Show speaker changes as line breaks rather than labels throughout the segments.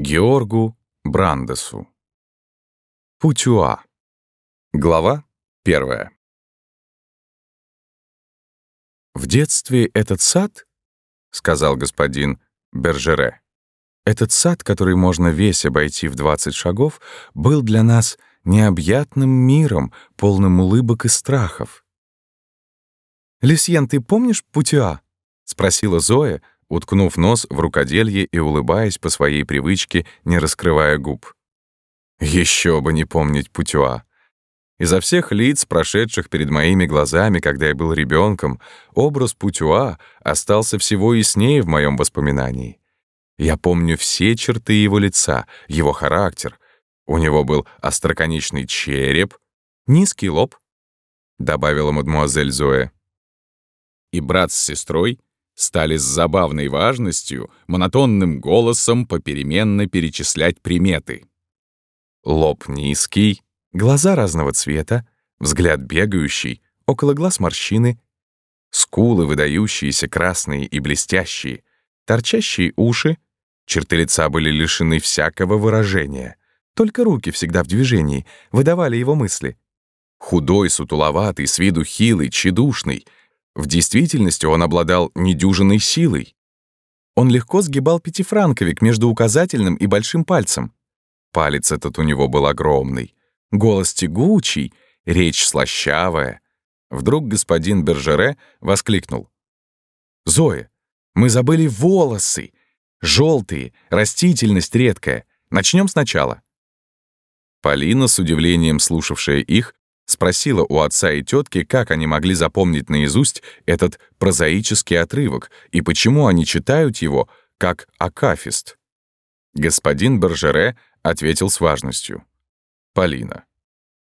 Георгу Брандесу. Путюа. Глава первая. «В детстве этот сад, — сказал господин Бержере, — этот сад, который можно весь обойти в 20 шагов, был для нас необъятным миром, полным улыбок и страхов. «Люсьен, ты помнишь Путюа?» — спросила Зоя, уткнув нос в рукоделье и улыбаясь по своей привычке, не раскрывая губ. Еще бы не помнить Путюа. Изо всех лиц, прошедших перед моими глазами, когда я был ребенком, образ Путюа остался всего яснее в моем воспоминании. Я помню все черты его лица, его характер. У него был остроконечный череп, низкий лоб, — добавила мадмуазель Зоя. И брат с сестрой стали с забавной важностью, монотонным голосом попеременно перечислять приметы. Лоб низкий, глаза разного цвета, взгляд бегающий, около глаз морщины, скулы выдающиеся красные и блестящие, торчащие уши, черты лица были лишены всякого выражения, только руки всегда в движении выдавали его мысли. Худой, сутуловатый, с виду хилый, тщедушный — в действительности он обладал недюжиной силой. Он легко сгибал пятифранковик между указательным и большим пальцем. Палец этот у него был огромный. Голос тягучий, речь слащавая. Вдруг господин Бержере воскликнул. «Зоя, мы забыли волосы! Желтые, растительность редкая. Начнем сначала». Полина, с удивлением слушавшая их, Спросила у отца и тетки, как они могли запомнить наизусть этот прозаический отрывок и почему они читают его как акафист. Господин Бержере ответил с важностью. «Полина,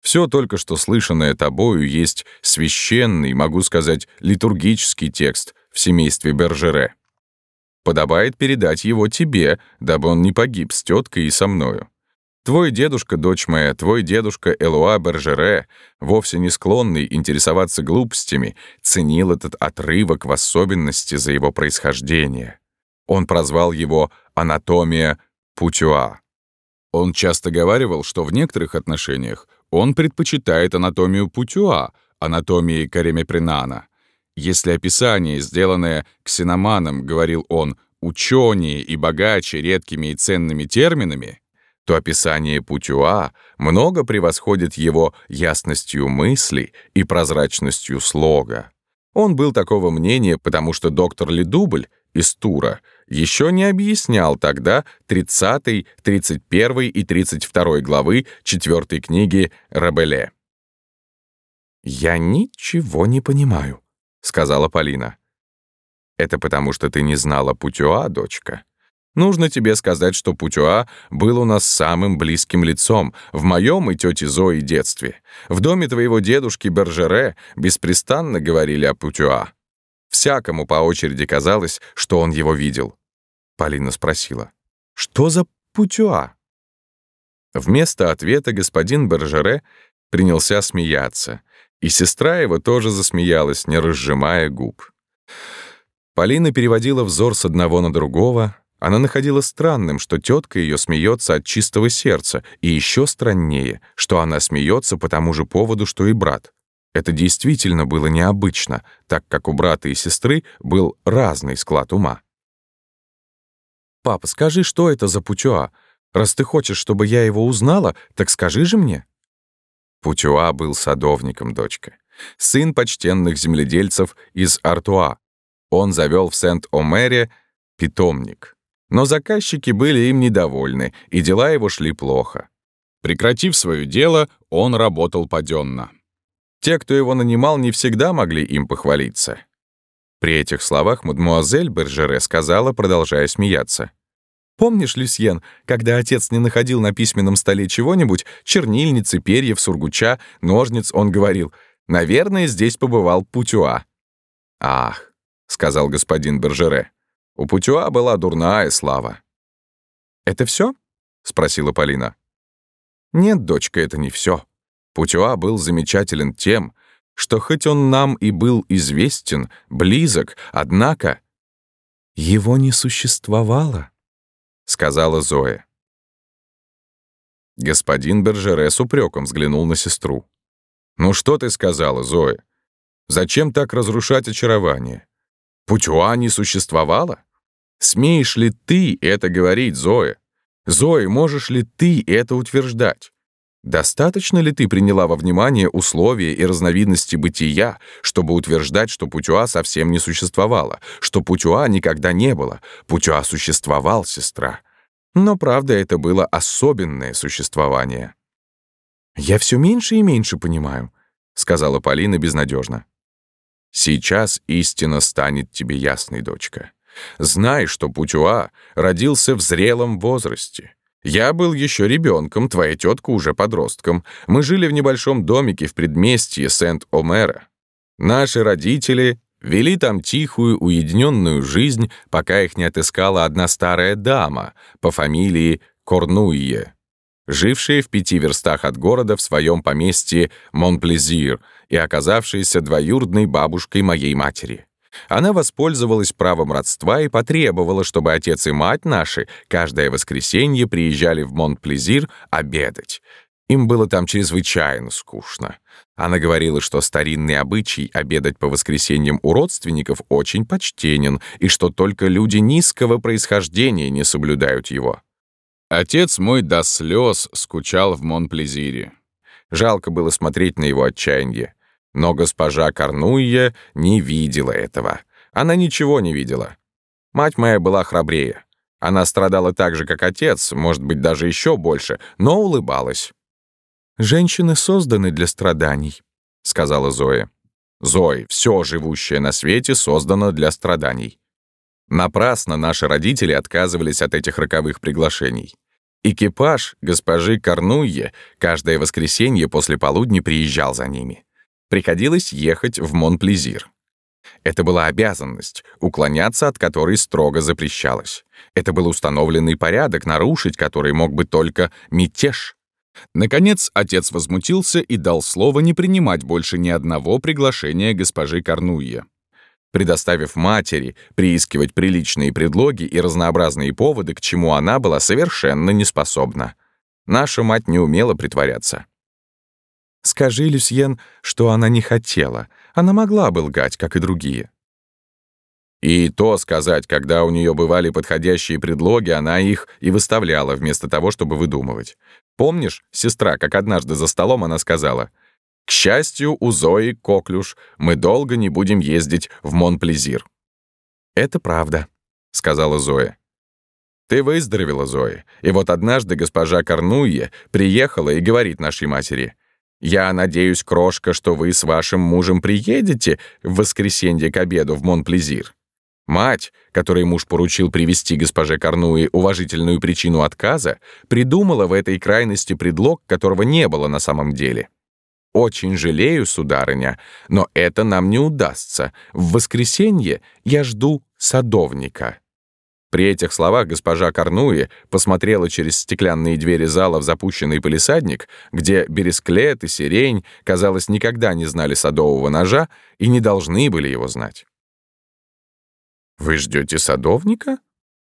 все только что слышанное тобою есть священный, могу сказать, литургический текст в семействе Бержере. Подобает передать его тебе, дабы он не погиб с теткой и со мною. Твой дедушка, дочь моя, твой дедушка Элуа Бержере, вовсе не склонный интересоваться глупостями, ценил этот отрывок в особенности за его происхождение. Он прозвал его «анатомия Путюа». Он часто говаривал, что в некоторых отношениях он предпочитает анатомию Путюа, анатомии Каремепринана. Если описание, сделанное ксеноманом, говорил он, учёнее и богаче редкими и ценными терминами, то описание Путюа много превосходит его ясностью мысли и прозрачностью слога. Он был такого мнения, потому что доктор Ледубль из Тура еще не объяснял тогда 30, 31 и 32 главы 4 книги Рабеле. «Я ничего не понимаю», — сказала Полина. «Это потому, что ты не знала Путюа, дочка. Нужно тебе сказать, что Путюа был у нас самым близким лицом в моем и тети Зои детстве. В доме твоего дедушки Бержере беспрестанно говорили о Путюа. Всякому по очереди казалось, что он его видел. Полина спросила, «Что за Путюа?» Вместо ответа господин Бержере принялся смеяться, и сестра его тоже засмеялась, не разжимая губ. Полина переводила взор с одного на другого, она находила странным, что тетка ее смеется от чистого сердца, и еще страннее, что она смеется по тому же поводу, что и брат. Это действительно было необычно, так как у брата и сестры был разный склад ума. «Папа, скажи, что это за Путюа? Раз ты хочешь, чтобы я его узнала, так скажи же мне». Путюа был садовником, дочка. Сын почтенных земледельцев из Артуа. Он завел в Сент-Омере питомник. Но заказчики были им недовольны, и дела его шли плохо. Прекратив свое дело, он работал паденно. Те, кто его нанимал, не всегда могли им похвалиться. При этих словах мадмуазель Бержере сказала, продолжая смеяться. «Помнишь, Люсьен, когда отец не находил на письменном столе чего-нибудь, чернильницы, перьев, сургуча, ножниц, он говорил, «Наверное, здесь побывал Путюа». «Ах», — сказал господин Бержере, у Путюа была дурная слава. «Это все? спросила Полина. «Нет, дочка, это не все. Путюа был замечателен тем, что хоть он нам и был известен, близок, однако его не существовало», — сказала Зоя. Господин Бержере с упреком взглянул на сестру. «Ну что ты сказала, Зоя? Зачем так разрушать очарование? Путюа не существовало? Смеешь ли ты это говорить, Зоя? Зоя, можешь ли ты это утверждать? Достаточно ли ты приняла во внимание условия и разновидности бытия, чтобы утверждать, что Путюа совсем не существовало, что Путюа никогда не было? Путюа существовал, сестра. Но правда, это было особенное существование. «Я все меньше и меньше понимаю», — сказала Полина безнадежно. «Сейчас истина станет тебе ясной, дочка. Знай, что Путюа родился в зрелом возрасте. Я был еще ребенком, твоя тетка уже подростком. Мы жили в небольшом домике в предместье Сент-Омера. Наши родители вели там тихую, уединенную жизнь, пока их не отыскала одна старая дама по фамилии Корнуйе, жившая в пяти верстах от города в своем поместье Монплезир и оказавшаяся двоюродной бабушкой моей матери. Она воспользовалась правом родства и потребовала, чтобы отец и мать наши каждое воскресенье приезжали в Монт-Плезир обедать. Им было там чрезвычайно скучно. Она говорила, что старинный обычай обедать по воскресеньям у родственников очень почтенен и что только люди низкого происхождения не соблюдают его. Отец мой до слез скучал в Монплезире. Жалко было смотреть на его отчаяние. Но госпожа Корнуйя не видела этого. Она ничего не видела. Мать моя была храбрее. Она страдала так же, как отец, может быть, даже еще больше, но улыбалась. «Женщины созданы для страданий», — сказала Зоя. «Зои, все живущее на свете создано для страданий». Напрасно наши родители отказывались от этих роковых приглашений. Экипаж госпожи Корнуйе каждое воскресенье после полудня приезжал за ними приходилось ехать в Монплезир. Это была обязанность, уклоняться от которой строго запрещалось. Это был установленный порядок, нарушить который мог бы только мятеж. Наконец, отец возмутился и дал слово не принимать больше ни одного приглашения госпожи Корнуе. Предоставив матери приискивать приличные предлоги и разнообразные поводы, к чему она была совершенно неспособна. Наша мать не умела притворяться. Скажи, Люсьен, что она не хотела. Она могла бы лгать, как и другие. И то сказать, когда у нее бывали подходящие предлоги, она их и выставляла вместо того, чтобы выдумывать. Помнишь, сестра, как однажды за столом она сказала, «К счастью, у Зои Коклюш мы долго не будем ездить в Монплезир». «Это правда», — сказала Зоя. «Ты выздоровела, Зоя, и вот однажды госпожа Корнуе приехала и говорит нашей матери, я надеюсь, крошка, что вы с вашим мужем приедете в воскресенье к обеду в Монплезир. Мать, которой муж поручил привести госпоже Корнуи уважительную причину отказа, придумала в этой крайности предлог, которого не было на самом деле. «Очень жалею, сударыня, но это нам не удастся. В воскресенье я жду садовника». При этих словах госпожа Корнуи посмотрела через стеклянные двери зала в запущенный полисадник, где бересклет и сирень, казалось, никогда не знали садового ножа и не должны были его знать. «Вы ждете садовника?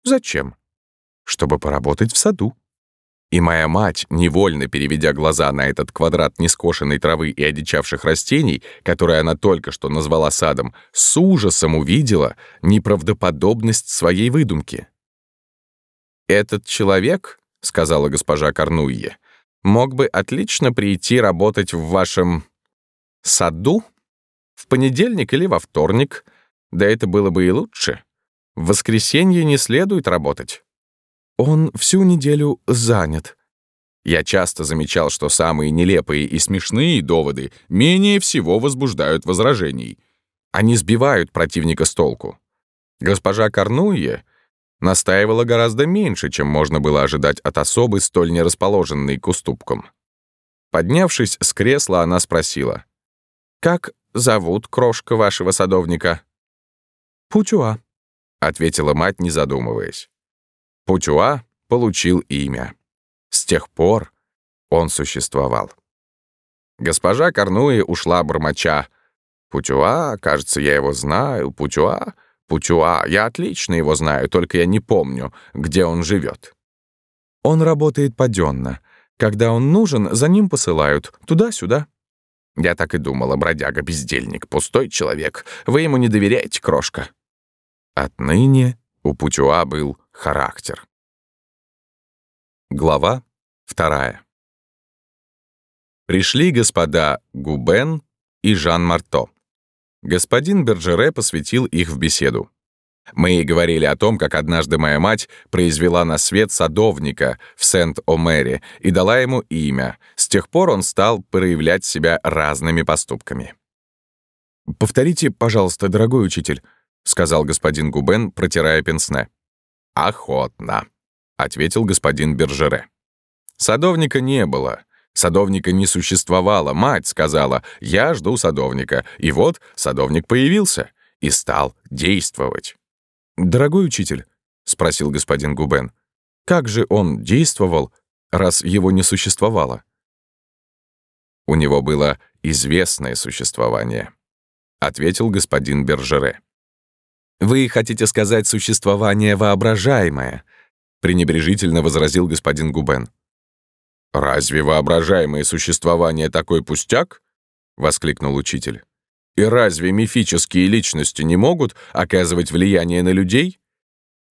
Зачем?» «Чтобы поработать в саду», и моя мать, невольно переведя глаза на этот квадрат нескошенной травы и одичавших растений, которые она только что назвала садом, с ужасом увидела неправдоподобность своей выдумки. «Этот человек, — сказала госпожа Корнуйе, — мог бы отлично прийти работать в вашем саду в понедельник или во вторник, да это было бы и лучше. В воскресенье не следует работать». Он всю неделю занят. Я часто замечал, что самые нелепые и смешные доводы менее всего возбуждают возражений. Они сбивают противника с толку. Госпожа Корнуе настаивала гораздо меньше, чем можно было ожидать от особы, столь нерасположенной к уступкам. Поднявшись с кресла, она спросила, «Как зовут крошка вашего садовника?» «Путюа», — ответила мать, не задумываясь. Путюа получил имя. С тех пор он существовал. Госпожа Корнуи ушла бормоча. «Путюа, кажется, я его знаю. Путюа, Путюа, я отлично его знаю, только я не помню, где он живет». «Он работает паденно. Когда он нужен, за ним посылают. Туда-сюда». «Я так и думала, бродяга-бездельник, пустой человек. Вы ему не доверяете, крошка». Отныне у Путюа был характер. Глава вторая. Пришли господа Губен и Жан Марто. Господин Бержере посвятил их в беседу. Мы говорили о том, как однажды моя мать произвела на свет садовника в Сент-Омере и дала ему имя. С тех пор он стал проявлять себя разными поступками. «Повторите, пожалуйста, дорогой учитель», — сказал господин Губен, протирая пенсне. «Охотно», — ответил господин Бержере. Садовника не было. Садовника не существовало. Мать сказала, я жду садовника. И вот садовник появился и стал действовать. «Дорогой учитель», — спросил господин Губен, «как же он действовал, раз его не существовало?» «У него было известное существование», — ответил господин Бержере. «Вы хотите сказать существование воображаемое?» — пренебрежительно возразил господин Губен. «Разве воображаемое существование такой пустяк?» — воскликнул учитель. И разве мифические личности не могут оказывать влияние на людей?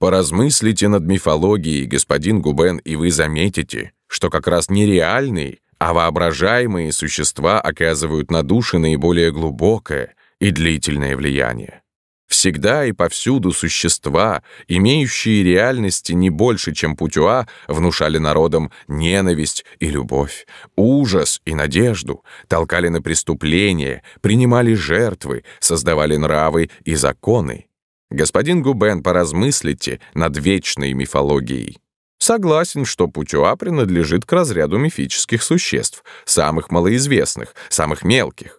Поразмыслите над мифологией, господин Губен, и вы заметите, что как раз нереальные, а воображаемые существа оказывают на души наиболее глубокое и длительное влияние. Всегда и повсюду существа, имеющие реальности не больше, чем Путюа, внушали народам ненависть и любовь, ужас и надежду, толкали на преступления, принимали жертвы, создавали нравы и законы. Господин Губен, поразмыслите над вечной мифологией. Согласен, что Путюа принадлежит к разряду мифических существ, самых малоизвестных, самых мелких.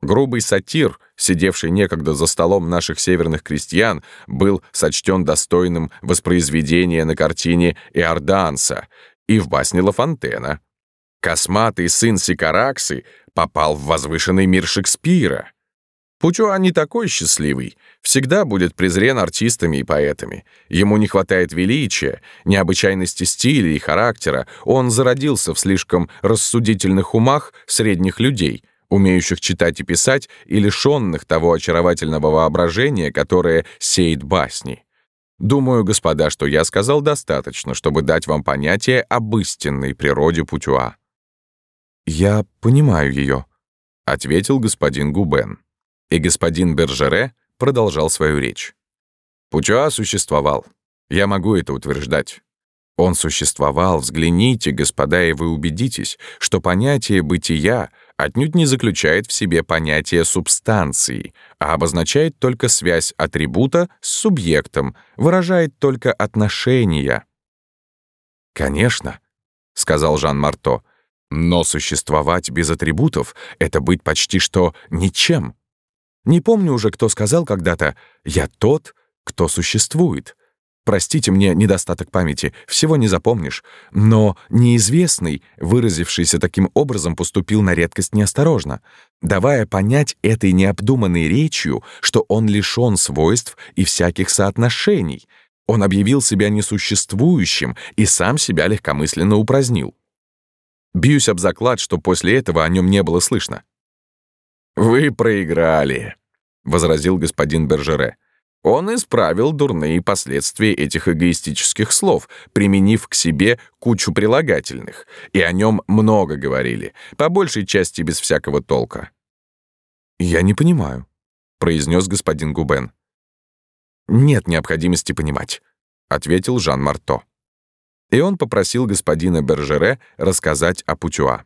Грубый сатир, сидевший некогда за столом наших северных крестьян, был сочтен достойным воспроизведения на картине Иорданса и в басне Ла Фонтена. Косматый сын Сикараксы попал в возвышенный мир Шекспира. Пучуа не такой счастливый, всегда будет презрен артистами и поэтами. Ему не хватает величия, необычайности стиля и характера, он зародился в слишком рассудительных умах средних людей — умеющих читать и писать, и лишенных того очаровательного воображения, которое сеет басни. Думаю, господа, что я сказал достаточно, чтобы дать вам понятие об истинной природе Путюа. «Я понимаю ее», — ответил господин Губен. И господин Бержере продолжал свою речь. Путюа существовал. Я могу это утверждать. Он существовал, взгляните, господа, и вы убедитесь, что понятие «бытия» отнюдь не заключает в себе понятие субстанции, а обозначает только связь атрибута с субъектом, выражает только отношения. «Конечно», — сказал Жан Марто, «но существовать без атрибутов — это быть почти что ничем. Не помню уже, кто сказал когда-то «я тот, кто существует». Простите мне недостаток памяти, всего не запомнишь. Но неизвестный, выразившийся таким образом, поступил на редкость неосторожно, давая понять этой необдуманной речью, что он лишён свойств и всяких соотношений. Он объявил себя несуществующим и сам себя легкомысленно упразднил. Бьюсь об заклад, что после этого о нем не было слышно. «Вы проиграли», — возразил господин Бержере. Он исправил дурные последствия этих эгоистических слов, применив к себе кучу прилагательных, и о нем много говорили, по большей части без всякого толка. «Я не понимаю», — произнес господин Губен. «Нет необходимости понимать», — ответил Жан Марто. И он попросил господина Бержере рассказать о Путюа.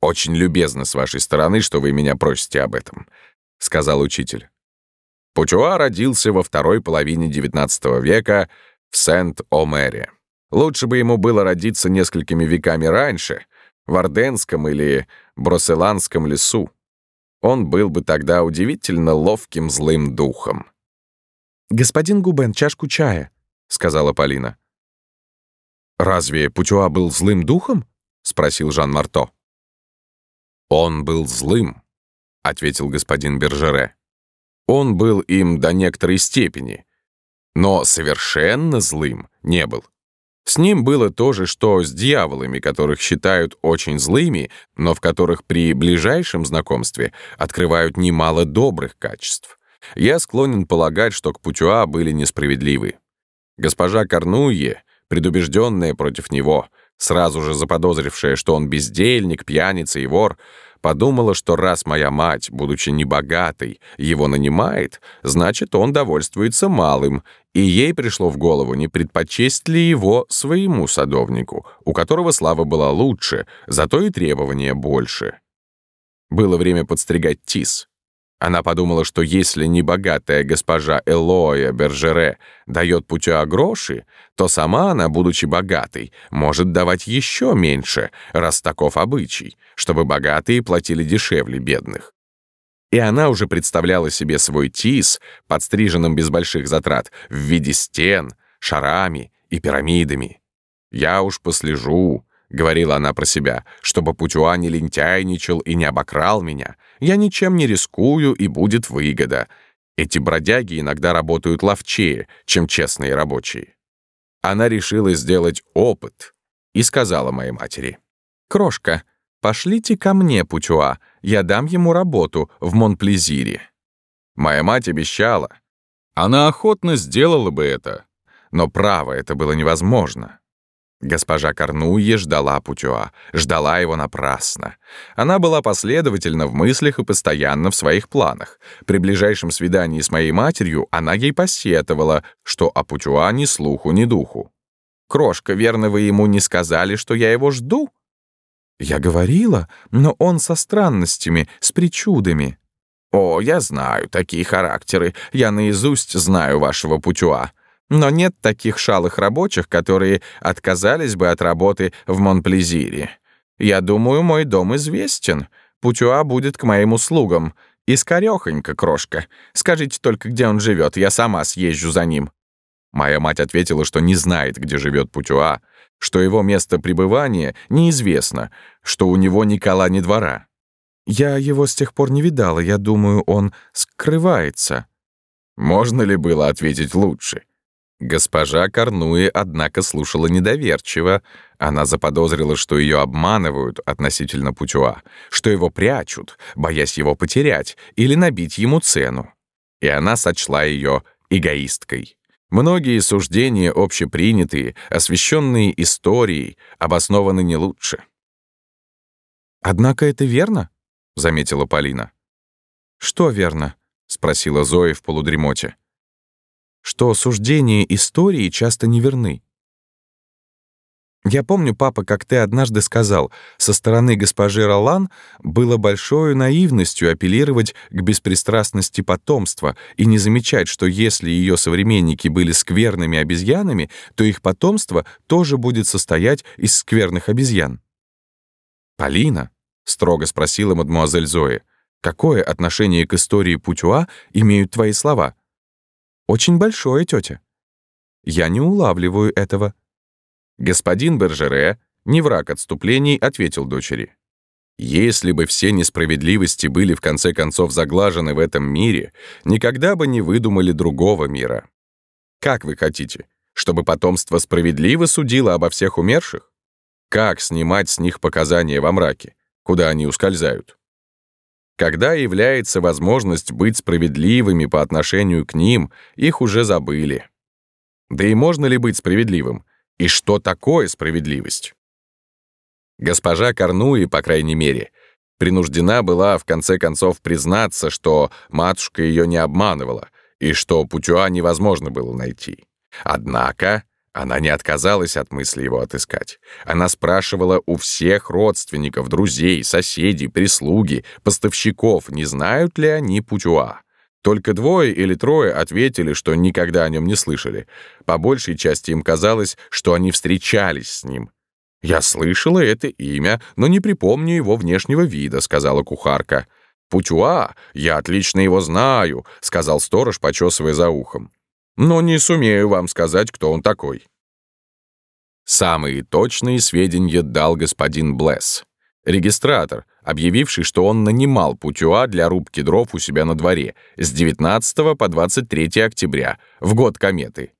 «Очень любезно с вашей стороны, что вы меня просите об этом», — сказал учитель. Путюа родился во второй половине XIX века в Сент-Омере. Лучше бы ему было родиться несколькими веками раньше, в Орденском или Броселандском лесу. Он был бы тогда удивительно ловким злым духом. «Господин Губен, чашку чая», — сказала Полина. «Разве Путюа был злым духом?» — спросил Жан Марто. «Он был злым», — ответил господин Бержере. Он был им до некоторой степени, но совершенно злым не был. С ним было то же, что с дьяволами, которых считают очень злыми, но в которых при ближайшем знакомстве открывают немало добрых качеств. Я склонен полагать, что к Путюа были несправедливы. Госпожа Корнуе, предубежденная против него, сразу же заподозрившая, что он бездельник, пьяница и вор, подумала, что раз моя мать, будучи небогатой, его нанимает, значит, он довольствуется малым, и ей пришло в голову, не предпочесть ли его своему садовнику, у которого слава была лучше, зато и требования больше. Было время подстригать тис. Она подумала, что если небогатая госпожа Элоя Бержере дает Путюа гроши, то сама она, будучи богатой, может давать еще меньше, раз таков обычай, чтобы богатые платили дешевле бедных. И она уже представляла себе свой тис, подстриженным без больших затрат, в виде стен, шарами и пирамидами. «Я уж послежу», — говорила она про себя, «чтобы Путюа не лентяйничал и не обокрал меня. Я ничем не рискую, и будет выгода. Эти бродяги иногда работают ловчее, чем честные рабочие». Она решила сделать опыт и сказала моей матери, «Крошка, пошлите ко мне Путюа, я дам ему работу в Монплезире». Моя мать обещала. Она охотно сделала бы это, но право это было невозможно. Госпожа Корнуе ждала Путюа, ждала его напрасно. Она была последовательна в мыслях и постоянно в своих планах. При ближайшем свидании с моей матерью она ей посетовала, что о Путюа ни слуху, ни духу. «Крошка, верно, вы ему не сказали, что я его жду?» «Я говорила, но он со странностями, с причудами». «О, я знаю такие характеры. Я наизусть знаю вашего Путюа. Но нет таких шалых рабочих, которые отказались бы от работы в Монплезире. Я думаю, мой дом известен. Путюа будет к моим услугам. И скорёхонько, крошка. Скажите только, где он живет, я сама съезжу за ним». Моя мать ответила, что не знает, где живет Путюа, что его место пребывания неизвестно, что у него ни кола, ни двора. «Я его с тех пор не видала, я думаю, он скрывается». Можно ли было ответить лучше? Госпожа Корнуи, однако, слушала недоверчиво. Она заподозрила, что ее обманывают относительно Путюа, что его прячут, боясь его потерять или набить ему цену. И она сочла ее эгоисткой. Многие суждения общепринятые, освещенные историей, обоснованы не лучше. «Однако это верно?» — заметила Полина. «Что верно?» — спросила Зоя в полудремоте что суждения истории часто неверны. Я помню, папа, как ты однажды сказал, со стороны госпожи Ролан было большой наивностью апеллировать к беспристрастности потомства и не замечать, что если ее современники были скверными обезьянами, то их потомство тоже будет состоять из скверных обезьян. «Полина», — строго спросила мадемуазель Зоя, «какое отношение к истории Путюа имеют твои слова?» Очень большое, тетя. Я не улавливаю этого. Господин Бержере, не враг отступлений, ответил дочери. Если бы все несправедливости были в конце концов заглажены в этом мире, никогда бы не выдумали другого мира. Как вы хотите, чтобы потомство справедливо судило обо всех умерших? Как снимать с них показания во мраке, куда они ускользают? Когда является возможность быть справедливыми по отношению к ним, их уже забыли. Да и можно ли быть справедливым? И что такое справедливость? Госпожа Корнуи, по крайней мере, принуждена была в конце концов признаться, что матушка ее не обманывала и что Путюа невозможно было найти. Однако она не отказалась от мысли его отыскать. Она спрашивала у всех родственников, друзей, соседей, прислуги, поставщиков, не знают ли они Путюа. Только двое или трое ответили, что никогда о нем не слышали. По большей части им казалось, что они встречались с ним. «Я слышала это имя, но не припомню его внешнего вида», — сказала кухарка. «Путюа, я отлично его знаю», — сказал сторож, почесывая за ухом но не сумею вам сказать, кто он такой». Самые точные сведения дал господин Блесс, регистратор, объявивший, что он нанимал Путюа для рубки дров у себя на дворе с 19 по 23 октября, в год кометы.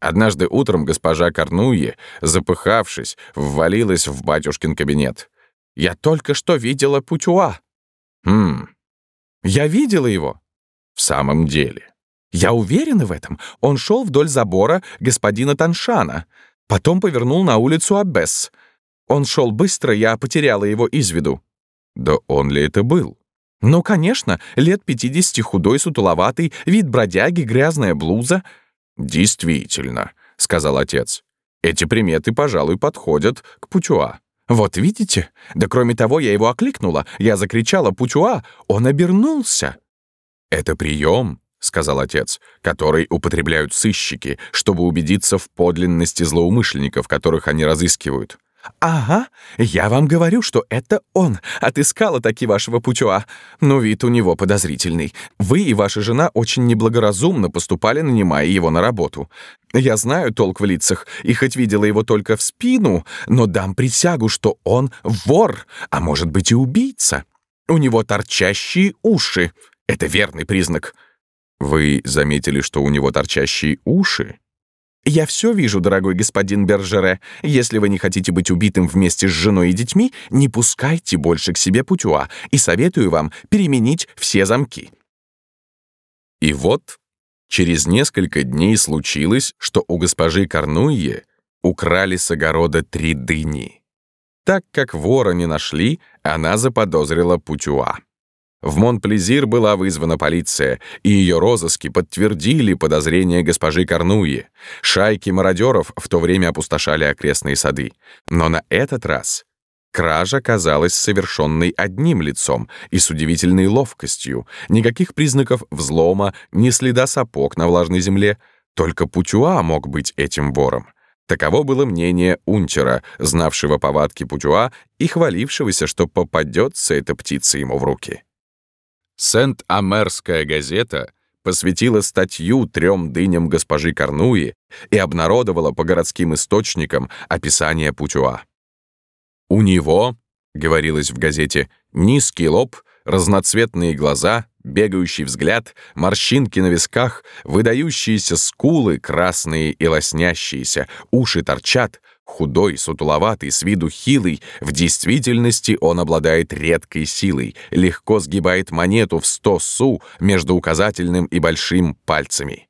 Однажды утром госпожа Корнуи, запыхавшись, ввалилась в батюшкин кабинет. «Я только что видела Путюа». «Хм, я видела его». «В самом деле». «Я уверена в этом. Он шел вдоль забора господина Таншана. Потом повернул на улицу Аббес. Он шел быстро, я потеряла его из виду». «Да он ли это был?» «Ну, конечно, лет пятидесяти худой, сутуловатый, вид бродяги, грязная блуза». «Действительно», — сказал отец. «Эти приметы, пожалуй, подходят к Путюа». «Вот видите? Да кроме того, я его окликнула. Я закричала «Путюа!» Он обернулся». «Это прием», — сказал отец, «который употребляют сыщики, чтобы убедиться в подлинности злоумышленников, которых они разыскивают. «Ага, я вам говорю, что это он. Отыскала таки вашего Путюа. Но вид у него подозрительный. Вы и ваша жена очень неблагоразумно поступали, нанимая его на работу. Я знаю толк в лицах, и хоть видела его только в спину, но дам присягу, что он вор, а может быть и убийца. У него торчащие уши. Это верный признак». «Вы заметили, что у него торчащие уши?» «Я все вижу, дорогой господин Бержере. Если вы не хотите быть убитым вместе с женой и детьми, не пускайте больше к себе Путюа и советую вам переменить все замки». И вот через несколько дней случилось, что у госпожи Корнуйе украли с огорода три дыни. Так как вора не нашли, она заподозрила Путюа. В Монплезир была вызвана полиция, и ее розыски подтвердили подозрения госпожи Корнуи. Шайки мародеров в то время опустошали окрестные сады. Но на этот раз кража казалась совершенной одним лицом и с удивительной ловкостью. Никаких признаков взлома, ни следа сапог на влажной земле. Только Путюа мог быть этим вором. Таково было мнение Унчера, знавшего повадки Путюа и хвалившегося, что попадется эта птица ему в руки. Сент-Амерская газета посвятила статью трем дыням госпожи Корнуи и обнародовала по городским источникам описание Путюа. «У него, — говорилось в газете, — низкий лоб, разноцветные глаза, бегающий взгляд, морщинки на висках, выдающиеся скулы, красные и лоснящиеся, уши торчат, Худой, сутуловатый, с виду хилый, в действительности он обладает редкой силой, легко сгибает монету в сто су между указательным и большим пальцами.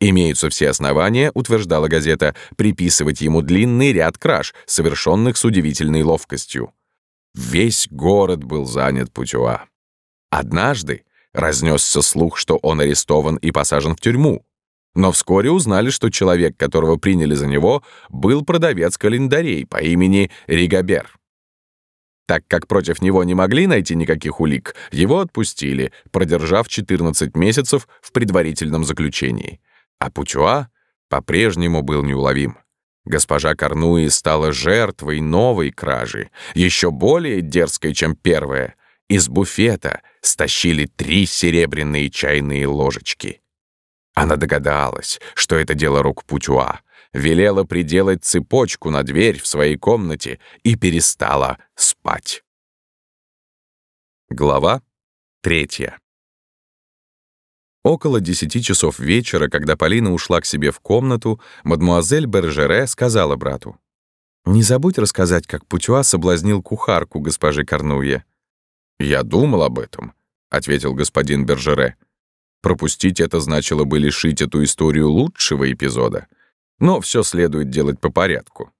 Имеются все основания, утверждала газета, приписывать ему длинный ряд краж, совершенных с удивительной ловкостью. Весь город был занят Путюа. Однажды разнесся слух, что он арестован и посажен в тюрьму. Но вскоре узнали, что человек, которого приняли за него, был продавец календарей по имени Ригабер. Так как против него не могли найти никаких улик, его отпустили, продержав 14 месяцев в предварительном заключении. А Путюа по-прежнему был неуловим. Госпожа Корнуи стала жертвой новой кражи, еще более дерзкой, чем первая. Из буфета стащили три серебряные чайные ложечки. Она догадалась, что это дело рук Путюа, велела приделать цепочку на дверь в своей комнате и перестала спать. Глава третья. Около десяти часов вечера, когда Полина ушла к себе в комнату, мадмуазель Бержере сказала брату. «Не забудь рассказать, как Путюа соблазнил кухарку госпожи Корнуе». «Я думал об этом», — ответил господин Бержере. Пропустить это значило бы лишить эту историю лучшего эпизода. Но все следует делать по порядку.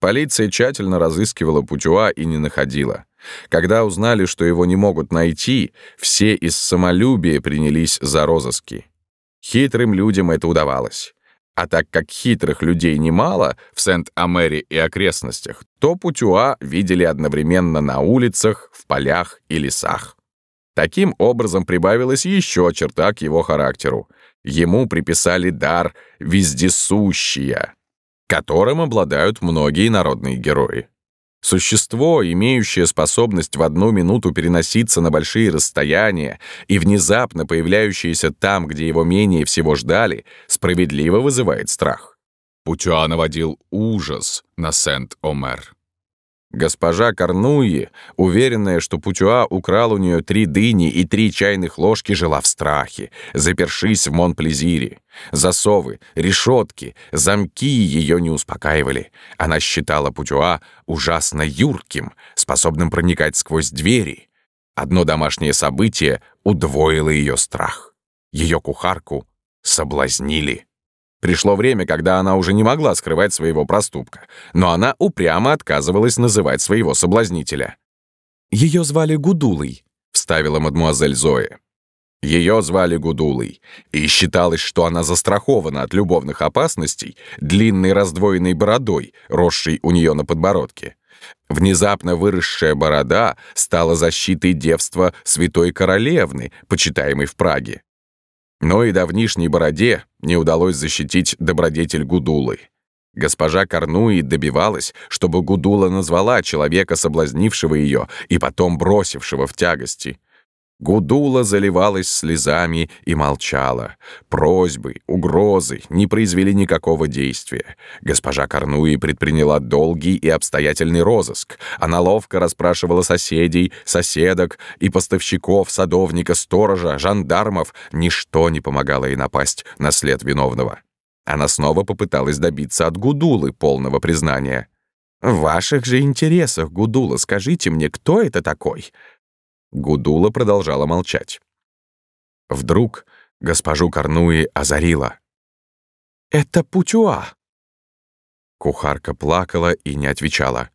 Полиция тщательно разыскивала Путюа и не находила. Когда узнали, что его не могут найти, все из самолюбия принялись за розыски. Хитрым людям это удавалось. А так как хитрых людей немало в Сент-Амере и окрестностях, то Путюа видели одновременно на улицах, в полях и лесах. Таким образом прибавилась еще черта к его характеру. Ему приписали дар «вездесущия», которым обладают многие народные герои. Существо, имеющее способность в одну минуту переноситься на большие расстояния и внезапно появляющееся там, где его менее всего ждали, справедливо вызывает страх. Путюа наводил ужас на Сент-Омер. Госпожа Корнуи, уверенная, что Путюа украл у нее три дыни и три чайных ложки, жила в страхе, запершись в Монплезире. Засовы, решетки, замки ее не успокаивали. Она считала Путюа ужасно юрким, способным проникать сквозь двери. Одно домашнее событие удвоило ее страх. Ее кухарку соблазнили. Пришло время, когда она уже не могла скрывать своего проступка, но она упрямо отказывалась называть своего соблазнителя. «Ее звали Гудулой», — вставила мадмуазель Зоя. Ее звали Гудулой, и считалось, что она застрахована от любовных опасностей длинной раздвоенной бородой, росшей у нее на подбородке. Внезапно выросшая борода стала защитой девства святой королевны, почитаемой в Праге. Но и давнишней бороде не удалось защитить добродетель Гудулы. Госпожа Корнуи добивалась, чтобы Гудула назвала человека, соблазнившего ее и потом бросившего в тягости. Гудула заливалась слезами и молчала. Просьбы, угрозы не произвели никакого действия. Госпожа Корнуи предприняла долгий и обстоятельный розыск. Она ловко расспрашивала соседей, соседок и поставщиков, садовника, сторожа, жандармов. Ничто не помогало ей напасть на след виновного. Она снова попыталась добиться от Гудулы полного признания. «В ваших же интересах, Гудула, скажите мне, кто это такой?» Гудула продолжала молчать. Вдруг госпожу Корнуи озарила. «Это Путюа!» Кухарка плакала и не отвечала.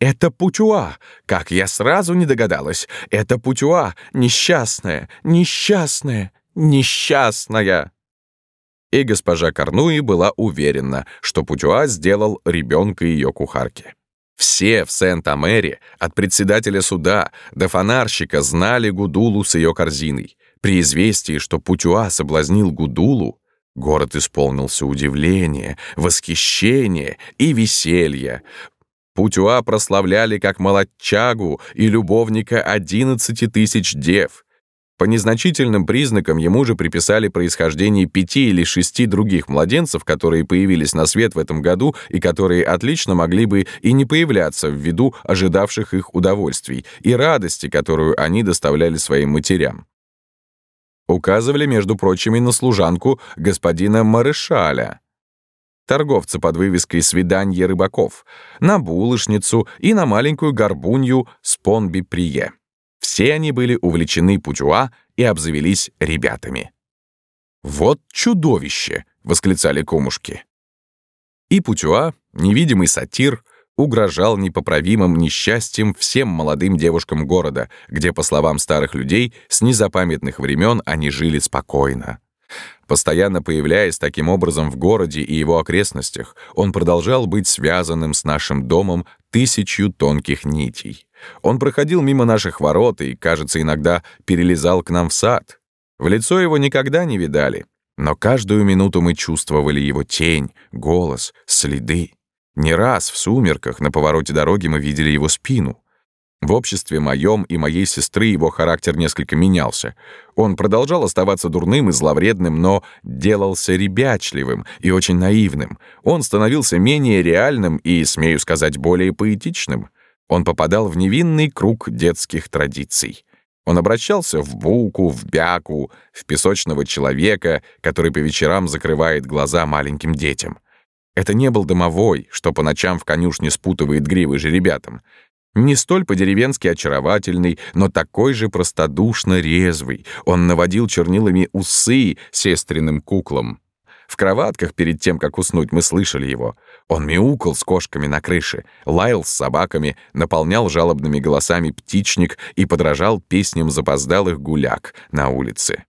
«Это Путюа! Как я сразу не догадалась! Это Путюа! Несчастная! Несчастная! Несчастная!» И госпожа Корнуи была уверена, что Путюа сделал ребенка ее кухарки. Все в Сент-Амере, от председателя суда до фонарщика, знали Гудулу с ее корзиной. При известии, что Путюа соблазнил Гудулу, город исполнился удивления, восхищения и веселья. Путюа прославляли как молодчагу и любовника одиннадцати тысяч дев. По незначительным признакам ему же приписали происхождение пяти или шести других младенцев, которые появились на свет в этом году и которые отлично могли бы и не появляться ввиду ожидавших их удовольствий и радости, которую они доставляли своим матерям. Указывали, между прочим, и на служанку господина Марышаля, торговца под вывеской «Свиданье рыбаков», на булочницу и на маленькую горбунью Спонби-Прие. Все они были увлечены Путюа и обзавелись ребятами. «Вот чудовище!» — восклицали кумушки. И Путюа, невидимый сатир, угрожал непоправимым несчастьем всем молодым девушкам города, где, по словам старых людей, с незапамятных времен они жили спокойно. Постоянно появляясь таким образом в городе и его окрестностях, он продолжал быть связанным с нашим домом тысячью тонких нитей. Он проходил мимо наших ворот и, кажется, иногда перелезал к нам в сад. В лицо его никогда не видали, но каждую минуту мы чувствовали его тень, голос, следы. Не раз в сумерках на повороте дороги мы видели его спину. В обществе моем и моей сестры его характер несколько менялся. Он продолжал оставаться дурным и зловредным, но делался ребячливым и очень наивным. Он становился менее реальным и, смею сказать, более поэтичным. Он попадал в невинный круг детских традиций. Он обращался в буку, в бяку, в песочного человека, который по вечерам закрывает глаза маленьким детям. Это не был домовой, что по ночам в конюшне спутывает гривы же ребятам. Не столь по-деревенски очаровательный, но такой же простодушно резвый. Он наводил чернилами усы сестренным куклам. В кроватках перед тем, как уснуть, мы слышали его. Он мяукал с кошками на крыше, лаял с собаками, наполнял жалобными голосами птичник и подражал песням запоздалых гуляк на улице.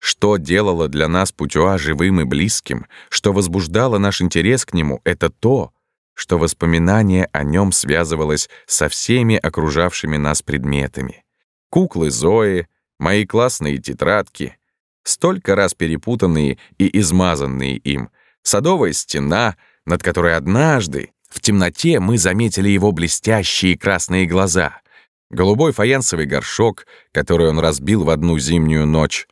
Что делало для нас Путюа живым и близким, что возбуждало наш интерес к нему, это то, что воспоминание о нем связывалось со всеми окружавшими нас предметами. Куклы Зои, мои классные тетрадки, столько раз перепутанные и измазанные им, садовая стена, над которой однажды в темноте мы заметили его блестящие красные глаза, голубой фаянсовый горшок, который он разбил в одну зимнюю ночь,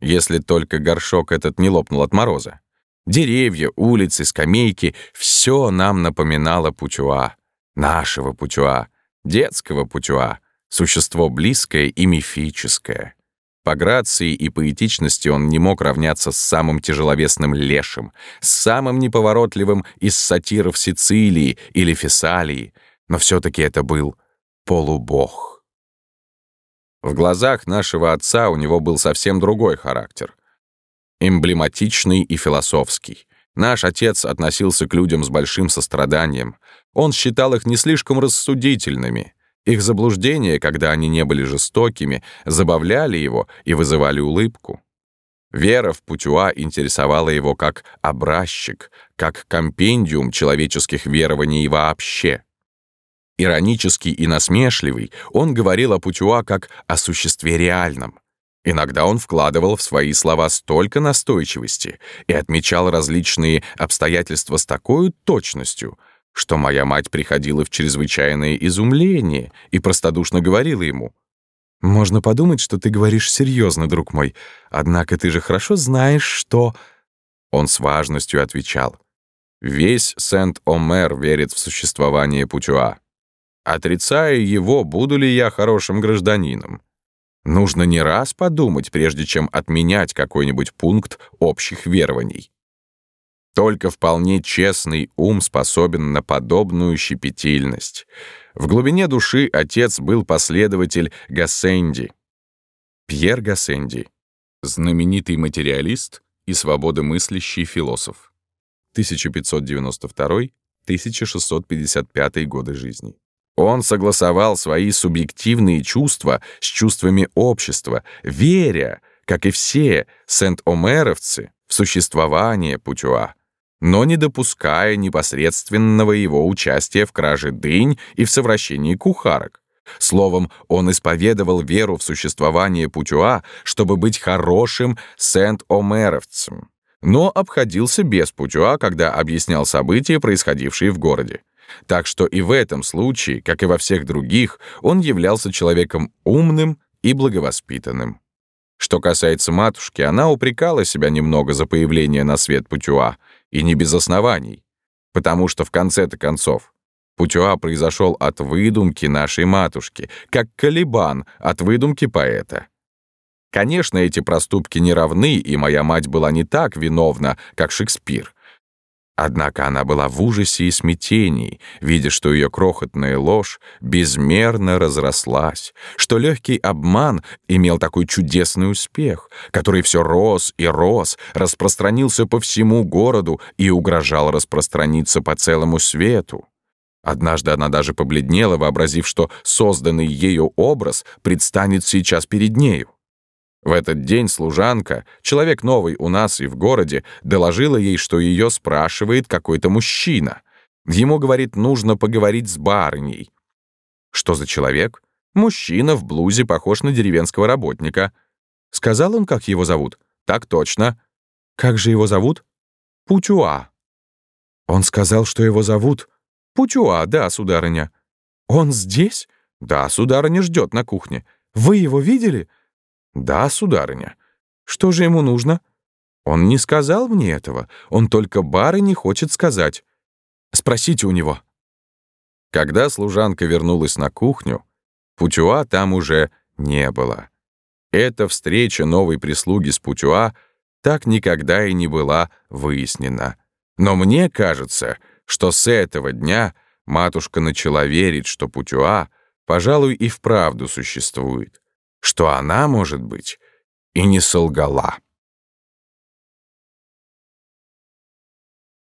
если только горшок этот не лопнул от мороза. Деревья, улицы, скамейки — все нам напоминало Путюа. Нашего Путюа, детского Путюа, существо близкое и мифическое. По грации и поэтичности он не мог равняться с самым тяжеловесным лешим, с самым неповоротливым из сатиров Сицилии или Фессалии, но все-таки это был полубог. В глазах нашего отца у него был совсем другой характер. Эмблематичный и философский. Наш отец относился к людям с большим состраданием. Он считал их не слишком рассудительными — их заблуждения, когда они не были жестокими, забавляли его и вызывали улыбку. Вера в Путюа интересовала его как образчик, как компендиум человеческих верований вообще. Иронический и насмешливый, он говорил о Путюа как о существе реальном. Иногда он вкладывал в свои слова столько настойчивости и отмечал различные обстоятельства с такой точностью — что моя мать приходила в чрезвычайное изумление и простодушно говорила ему, «Можно подумать, что ты говоришь серьезно, друг мой, однако ты же хорошо знаешь, что...» Он с важностью отвечал, «Весь Сент-Омер верит в существование Путюа. Отрицая его, буду ли я хорошим гражданином? Нужно не раз подумать, прежде чем отменять какой-нибудь пункт общих верований. Только вполне честный ум способен на подобную щепетильность. В глубине души отец был последователь Гассенди. Пьер Гассенди, знаменитый материалист и свободомыслящий философ. 1592-1655 годы жизни. Он согласовал свои субъективные чувства с чувствами общества, веря, как и все сент-омеровцы, в существование Путюа но не допуская непосредственного его участия в краже дынь и в совращении кухарок. Словом, он исповедовал веру в существование Путюа, чтобы быть хорошим Сент-Омеровцем, но обходился без Путюа, когда объяснял события, происходившие в городе. Так что и в этом случае, как и во всех других, он являлся человеком умным и благовоспитанным. Что касается матушки, она упрекала себя немного за появление на свет Путюа, и не без оснований. Потому что в конце-то концов Путюа произошел от выдумки нашей матушки, как Калибан от выдумки поэта. Конечно, эти проступки не равны, и моя мать была не так виновна, как Шекспир. Однако она была в ужасе и смятении, видя, что ее крохотная ложь безмерно разрослась, что легкий обман имел такой чудесный успех, который все рос и рос, распространился по всему городу и угрожал распространиться по целому свету. Однажды она даже побледнела, вообразив, что созданный ею образ предстанет сейчас перед нею. В этот день служанка, человек новый у нас и в городе, доложила ей, что ее спрашивает какой-то мужчина. Ему, говорит, нужно поговорить с барыней. Что за человек? Мужчина в блузе, похож на деревенского работника. Сказал он, как его зовут? Так точно. Как же его зовут? Путюа. Он сказал, что его зовут Путюа, да, сударыня. Он здесь? Да, сударыня ждет на кухне. Вы его видели? «Да, сударыня. Что же ему нужно?» «Он не сказал мне этого. Он только бары не хочет сказать. Спросите у него». Когда служанка вернулась на кухню, Путюа там уже не было. Эта встреча новой прислуги с Путюа так никогда и не была выяснена. Но мне кажется, что с этого дня матушка начала верить, что Путюа, пожалуй, и вправду существует что она, может быть, и не солгала.